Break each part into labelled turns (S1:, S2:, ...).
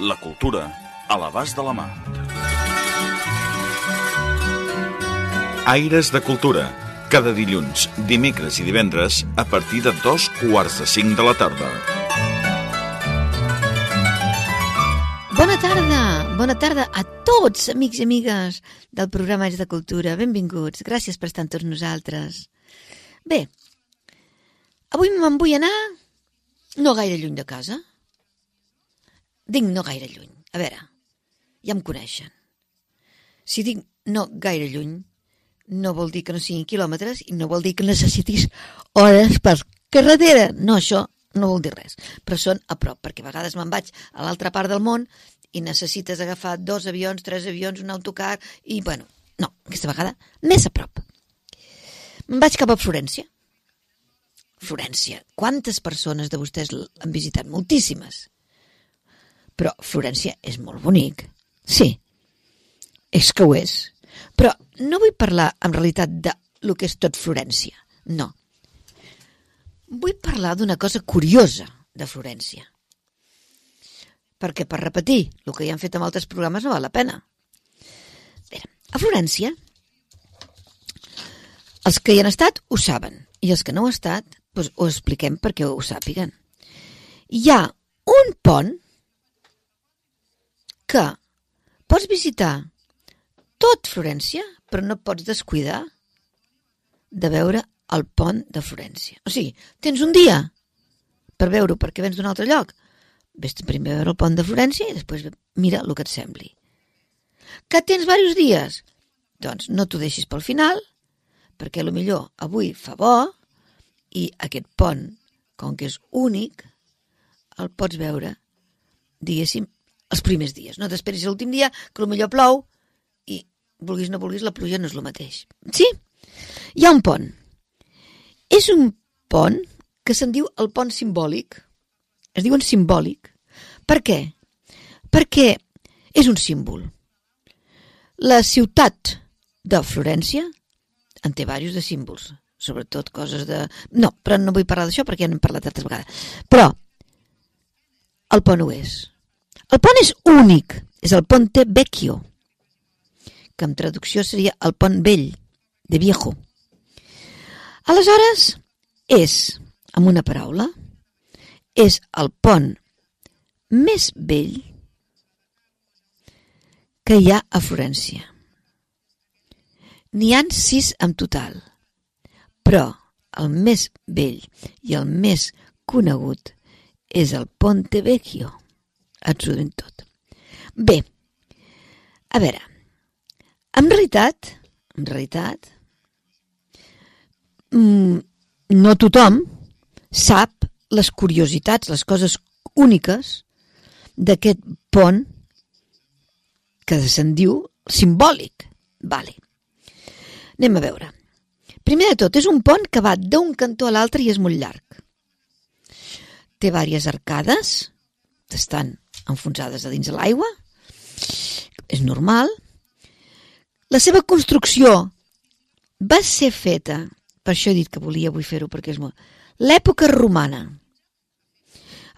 S1: La cultura a l'abast de la mà. Aires de Cultura. Cada dilluns, dimecres i divendres a partir de dos quarts de cinc de la tarda.
S2: Bona tarda, bona tarda a tots, amics i amigues del programa Aires de Cultura. Benvinguts, gràcies per estar amb tots nosaltres. Bé, avui me'n vull anar no gaire lluny de casa. Dic no gaire lluny. A veure, ja em coneixen. Si dic no gaire lluny, no vol dir que no siguin quilòmetres i no vol dir que necessitis hores per carretera. No, això no vol dir res. Però són a prop, perquè a vegades me'n vaig a l'altra part del món i necessites agafar dos avions, tres avions, un autocar i, bueno, no, aquesta vegada més a prop. Me'n vaig cap a Florència. Florència. Quantes persones de vostès han visitat? Moltíssimes. Però Florència és molt bonic. Sí, és que ho és. Però no vull parlar en realitat de lo que és tot Florència. No. Vull parlar d'una cosa curiosa de Florència. Perquè per repetir el que ja han fet amb altres programes no val la pena. Mira, a Florència, els que hi han estat ho saben, i els que no ho han estat, doncs ho expliquem perquè ho sàpiguen. Hi ha un pont que pots visitar tot Florència, però no pots descuidar de veure el pont de Florència. O sigui, tens un dia per veure-ho perquè vens d'un altre lloc. Ves primer a veure el pont de Florència i després mira el que et sembli. Que tens diversos dies? Doncs no t'ho deixis pel final, perquè a lo millor avui fa bo i aquest pont, com que és únic, el pots veure, diguéssim, els primers dies. No t'esperis l'últim dia, que millor plou i, vulguis no vulguis, la pluja no és el mateix. Sí? Hi ha un pont. És un pont que se'n diu el pont simbòlic. Es diuen simbòlic. Per què? Perquè és un símbol. La ciutat de Florència en té diversos de símbols, sobretot coses de... No, però no vull parlar d'això perquè ja n'hem parlat altres vegades. Però el pont ho és. El pont és únic, és el Ponte Vecchio, que en traducció seria el pont vell, de viejo. Aleshores, és, amb una paraula, és el pont més vell que hi ha a Florència. N'hi han sis en total, però el més vell i el més conegut és el Ponte Vecchio. Absolutament tot. Bé, a veure, en realitat, en realitat, mm, no tothom sap les curiositats, les coses úniques d'aquest pont que se'n diu simbòlic. Vale. Anem a veure. Primer de tot, és un pont que va d'un cantó a l'altre i és molt llarg. Té diverses arcades, estan enfonsades a dins de l'aigua, és normal. La seva construcció va ser feta, per això he dit que volia avui fer-ho, perquè és molt... L'època romana.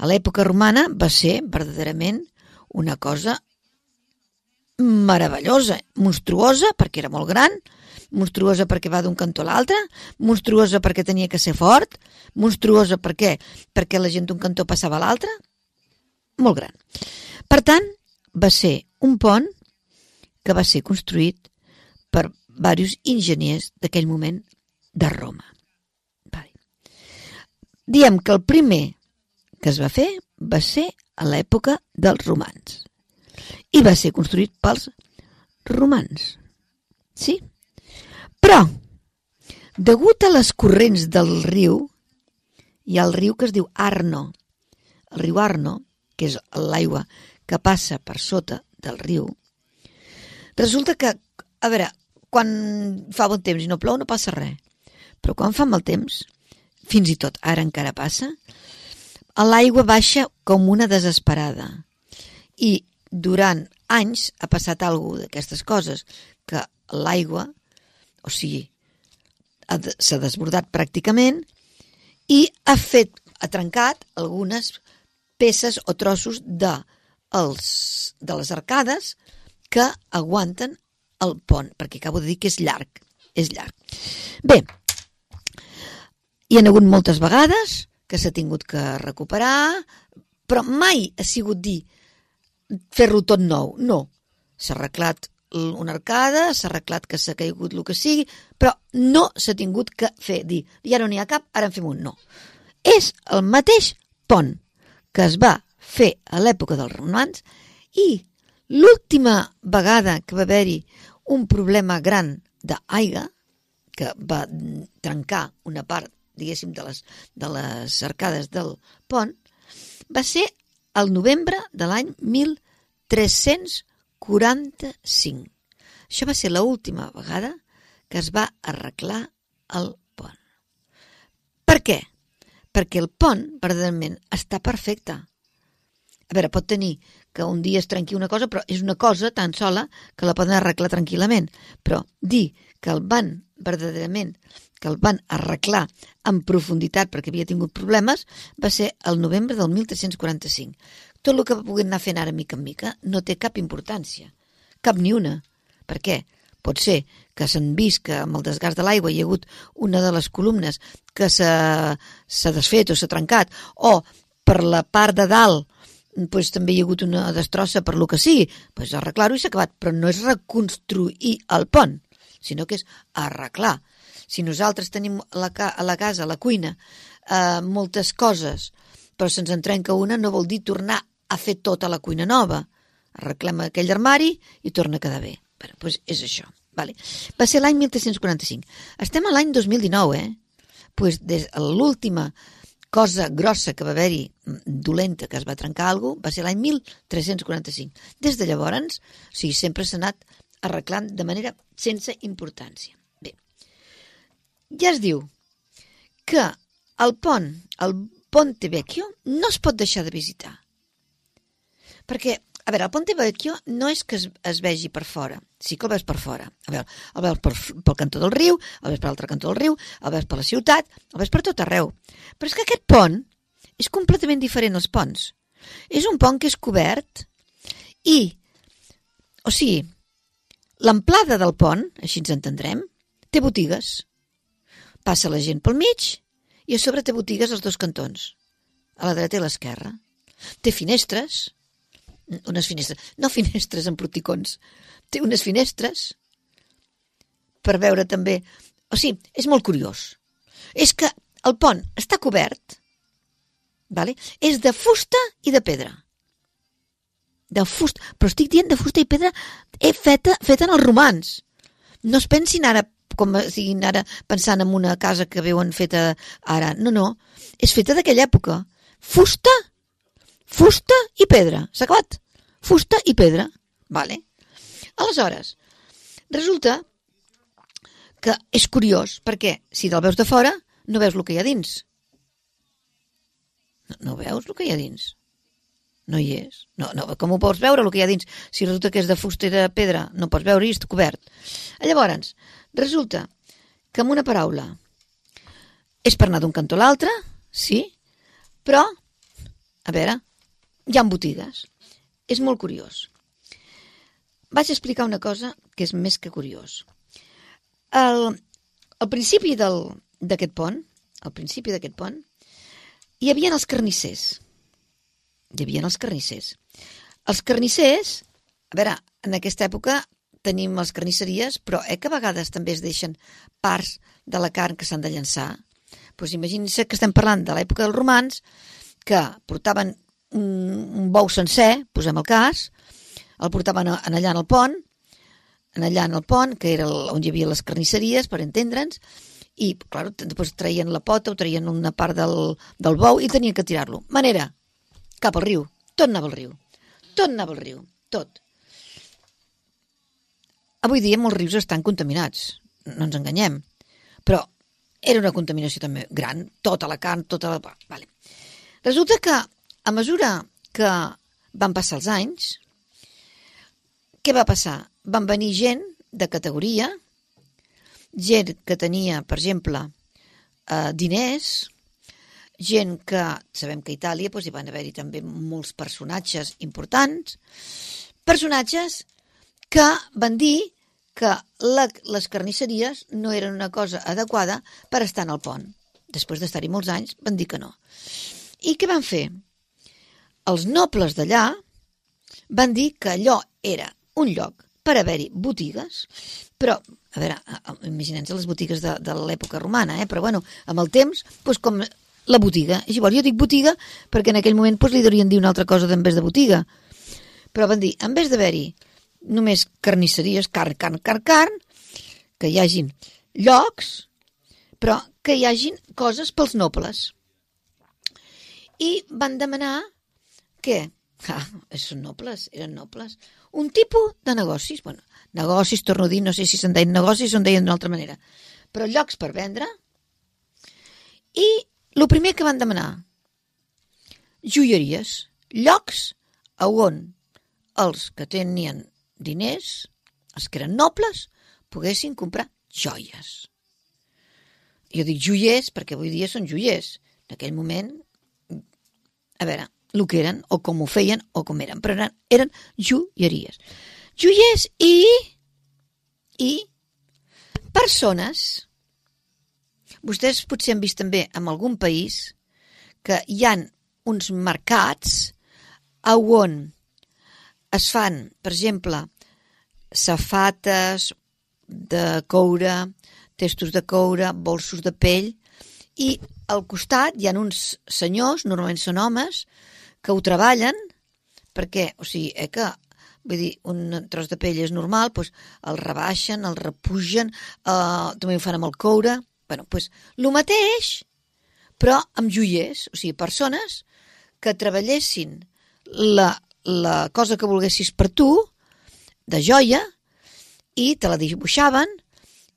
S2: A l'època romana va ser verdaderament una cosa meravellosa, monstruosa, perquè era molt gran, monstruosa perquè va d'un cantó a l'altre, monstruosa perquè tenia que ser fort, monstruosa perquè perquè la gent d'un cantó passava a l'altre, molt gran. Per tant, va ser un pont que va ser construït per diversos enginyers d'aquell moment de Roma. Vale. Diem que el primer que es va fer va ser a l'època dels romans i va ser construït pels romans. Sí? Però, degut a les corrents del riu, hi ha el riu que es diu Arno. El riu Arno, que és l'aigua que passa per sota del riu, resulta que, a veure, quan fa bon temps i no plou no passa res, però quan fa mal temps, fins i tot ara encara passa, l'aigua baixa com una desesperada. I durant anys ha passat alguna d'aquestes coses, que l'aigua, o sigui, s'ha desbordat pràcticament i ha fet, ha trencat algunes peces o trossos de, els, de les arcades que aguanten el pont, perquè acabo de dir que és llarg, és llarg. Bé, hi ha hagut moltes vegades que s'ha tingut que recuperar, però mai ha sigut dir fer-lo tot nou. No, s'ha arreglat una arcada, s'ha arreglat que s'ha caigut el que sigui, però no s'ha tingut que fer, dir, ja no n'hi ha cap, ara en fem un. No. És el mateix pont que es va fer a l'època dels romans i l'última vegada que va haver-hi un problema gran d'aigua, que va trencar una part, diguéssim, de les, de les arcades del pont, va ser el novembre de l'any 1345. Això va ser l'última vegada que es va arreglar el pont. Per què? Perquè el pont, verdaderament, està perfecte. A veure, pot tenir que un dia es trenqui una cosa, però és una cosa tan sola que la poden arreglar tranquil·lament. Però dir que el van verdaderament que el van arreglar en profunditat perquè havia tingut problemes va ser el novembre del 1345. Tot el que puguin anar fent ara mica en mica no té cap importància, cap ni una. Per què? Pot ser que s'han vist que amb el desgast de l'aigua hi ha hagut una de les columnes que s'ha desfet o s'ha trencat, o per la part de dalt pues, també hi ha hagut una destrossa per lo que sigui, pues, arreglar-ho i s'ha acabat, però no és reconstruir el pont, sinó que és arreglar. Si nosaltres tenim la, a la casa, a la cuina, eh, moltes coses, però se'ns en trenca una, no vol dir tornar a fer tota la cuina nova. Arreglem aquell armari i torna a quedar bé. Bueno, doncs és això. Vale. Va ser l'any 1345. Estem a l'any 2019, eh? Pues des l'última cosa grossa que va haver-hi mm, dolenta que es va trencar alguna va ser l'any 1345. Des de llavors, o sigui, sempre s'ha anat arreglant de manera sense importància. Bé, ja es diu que el pont, el Ponte Vecchio, no es pot deixar de visitar. Perquè, a veure, el Ponte Vecchio no és que es, es vegi per fora, sí que el veus per fora. A veure, el veus per, pel cantó del riu, el veus per l'altre cantó del riu, el veus per la ciutat, el veus per tot arreu. Però és que aquest pont és completament diferent als ponts. És un pont que és cobert i, o sigui, l'amplada del pont, així ens entendrem, té botigues. Passa la gent pel mig i a sobre té botigues als dos cantons, a la dreta i a l'esquerra. Té finestres, unes finestres, no finestres amb proticons, té unes finestres per veure també... O sigui, és molt curiós. És que el pont està cobert, vale? és de fusta i de pedra. De fusta, però estic dient de fusta i pedra eh, feta, feta en els romans. No es pensin ara com siguin ara pensant en una casa que veuen feta ara. No, no, és feta d'aquella època. Fusta, fusta i pedra. S'ha acabat. Fusta i pedra. Vale. Aleshores, resulta que és curiós, perquè si te'l veus de fora, no veus el que hi ha dins. No, no veus el que hi ha dins. No hi és. No, no, com ho pots veure el que hi ha dins? Si resulta que és de fusta i de pedra, no pots veure i està cobert. Llavors, Resulta que amb una paraula és per anar d'un cantó a l'altre, sí, però, a veure, hi ha botigues. És molt curiós. Vaig explicar una cosa que és més que curiós. Al, al principi d'aquest pont, al principi d'aquest pont, hi havia els carnissers. Hi havia els carnissers. Els carnissers, a veure, en aquesta època tenim les carnisseries, però eh que a vegades també es deixen parts de la carn que s'han de llançar. Doncs imaginin-se que estem parlant de l'època dels romans, que portaven un, un bou sencer, posem el cas, el portaven en allà en el pont, en allà en el pont, que era el, on hi havia les carnisseries, per entendre'ns, i, clar, després traien la pota o traien una part del, del bou i tenien que tirar-lo. Manera, cap al riu, tot anava al riu. tot anava al riu, tot. Avui dia molts rius estan contaminats, no ens enganyem, però era una contaminació també gran, tota la carn, tota la... Vale. Resulta que a mesura que van passar els anys, què va passar? Van venir gent de categoria, gent que tenia, per exemple, eh, diners, gent que, sabem que a Itàlia doncs, hi van haver-hi també molts personatges importants, personatges que van dir que la, les carnisseries no eren una cosa adequada per estar en el pont. Després d'estar-hi molts anys, van dir que no. I què van fer? Els nobles d'allà van dir que allò era un lloc per haver-hi botigues, però, a veure, imaginem les botigues de, de l'època romana, eh? però bueno, amb el temps, doncs com la botiga. És igual, jo dic botiga perquè en aquell moment doncs, li deurien dir una altra cosa en vez de botiga. Però van dir, en vez d'haver-hi només carnisseries, carn, carn, carn, carn, que hi hagin llocs, però que hi hagin coses pels nobles. I van demanar què? Ah, són nobles, eren nobles. Un tipus de negocis. Bueno, negocis, torno a dir, no sé si se'n deien negocis o en deien d'una altra manera. Però llocs per vendre. I el primer que van demanar, joieries, llocs a on els que tenien diners, els que eren nobles, poguessin comprar joies. Jo dic joiers perquè avui dia són joiers. En aquell moment, a veure, el que eren, o com ho feien, o com eren, però eren, eren joieries. Joiers i... i persones. Vostès potser han vist també en algun país que hi han uns mercats on es fan, per exemple, safates de coure, testos de coure, bolsos de pell, i al costat hi ha uns senyors, normalment són homes, que ho treballen, perquè, o sigui, eh, que vull dir, un tros de pell és normal, doncs el rebaixen, el repugen, eh, també ho fan amb el coure, bueno, doncs el mateix, però amb joiers, o sigui, persones que treballessin la, la cosa que volguessis per tu, de joia, i te la dibuixaven,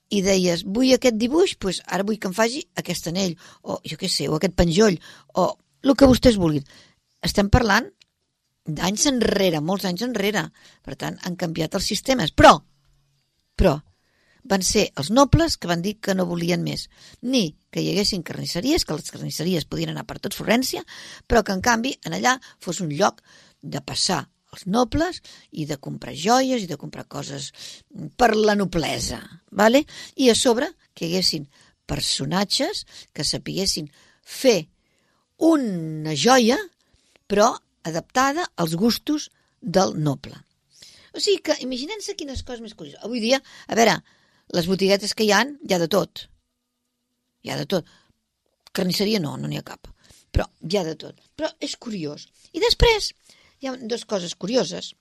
S2: i deies, vull aquest dibuix, doncs ara vull que em faci aquest anell, o jo què sé, o aquest penjoll, o el que vostès vulguin. Estem parlant d'anys enrere, molts anys enrere. Per tant, han canviat els sistemes. Però, però, van ser els nobles que van dir que no volien més, ni que hi haguessin carnisseries, que les carnisseries podien anar per tot Florència, però que en canvi en allà fos un lloc de passar els nobles i de comprar joies i de comprar coses per la noblesa, vale? i a sobre que hi haguessin personatges que sapiguessin fer una joia però adaptada als gustos del noble. O sigui que imaginem-se quines coses més curioses. Avui dia, a veure, les botiguetes que hi han, hi ha de tot. Hi ha de tot. Carnisseria no, no n'hi ha cap. Però hi ha de tot. Però és curiós. I després, hi ha dues coses curioses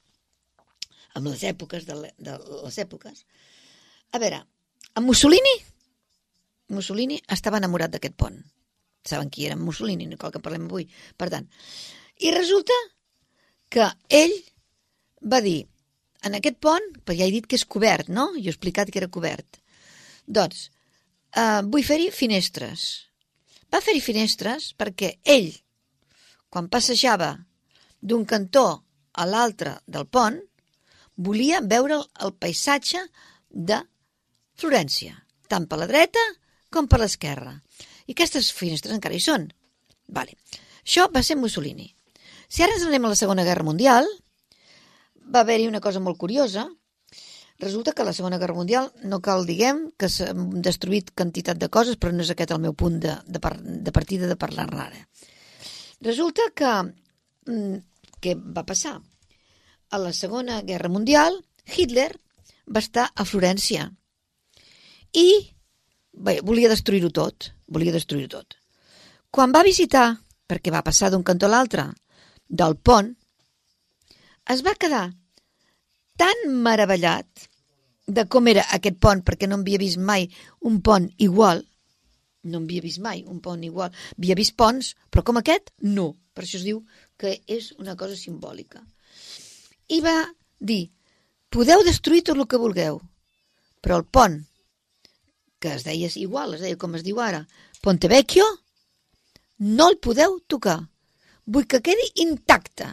S2: amb les èpoques de, le, de les èpoques. A veure, en Mussolini, Mussolini estava enamorat d'aquest pont. Saben qui era Mussolini, no cal que parlem avui. Per tant, i resulta que ell va dir, en aquest pont, perquè ja he dit que és cobert, no? Jo he explicat que era cobert. Doncs, eh, vull fer-hi finestres. Va fer-hi finestres perquè ell, quan passejava d'un cantó a l'altre del pont, volia veure el paisatge de Florència, tant per la dreta com per l'esquerra. I aquestes finestres encara hi són. Vale. Això va ser Mussolini. Si ara ens anem a la Segona Guerra Mundial, va haver-hi una cosa molt curiosa. Resulta que la Segona Guerra Mundial no cal, diguem, que s'ha destruït quantitat de coses, però no és aquest el meu punt de, de, par de partida de parlar ara. Resulta que mm, què va passar? A la Segona Guerra Mundial, Hitler va estar a Florència i bé, volia destruir-ho tot, volia destruir-ho tot. Quan va visitar, perquè va passar d'un cantó a l'altre, del pont, es va quedar tan meravellat de com era aquest pont, perquè no havia vist mai un pont igual, no havia vist mai un pont igual. Havia vist ponts, però com aquest, no. Per això es diu que és una cosa simbòlica. i va dir, podeu destruir tot el que vulgueu, però el pont, que es deia igual, es deia com es diu ara, Ponte Vecchio, no el podeu tocar. Vull que quedi intacte.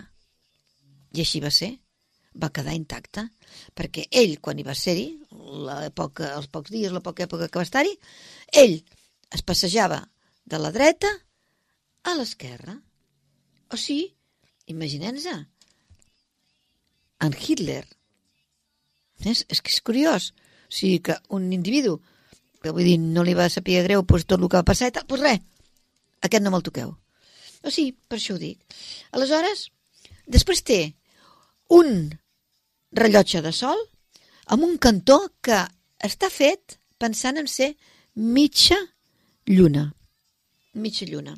S2: I així va ser. Va quedar intacte. Perquè ell, quan hi va ser-hi, els pocs dies, la poca època que va estar-hi, ell es passejava de la dreta a l'esquerra. O sigui, imaginem-se, en Hitler. És, és que és curiós. O sigui, que un individu que vull dir, no li va saber greu pues, tot el que va passar i tal, doncs res, aquest no me'l toqueu. O sí, per això ho dic. Aleshores, després té un rellotge de sol amb un cantó que està fet pensant en ser mitja lluna. Mitja lluna.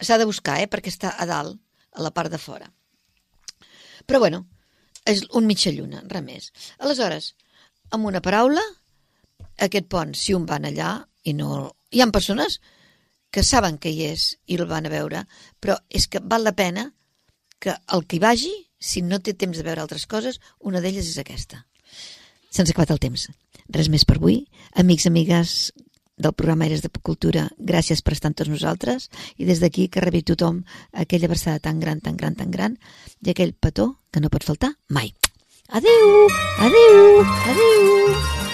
S2: S'ha de buscar, eh, perquè està a dalt, a la part de fora. Però bueno, és un mitja lluna, res més. Aleshores, amb una paraula, aquest pont, si un van allà i no... Hi ha persones que saben que hi és i el van a veure, però és que val la pena que el que hi vagi, si no té temps de veure altres coses, una d'elles és aquesta. Se'ns ha acabat el temps. Res més per avui. Amics, amigues del programa Aires de Cultura, gràcies per estar amb tots nosaltres i des d'aquí que rebi tothom aquella versada tan gran, tan gran, tan gran i aquell petó que no pot faltar mai. Adeu, adeu, adeu.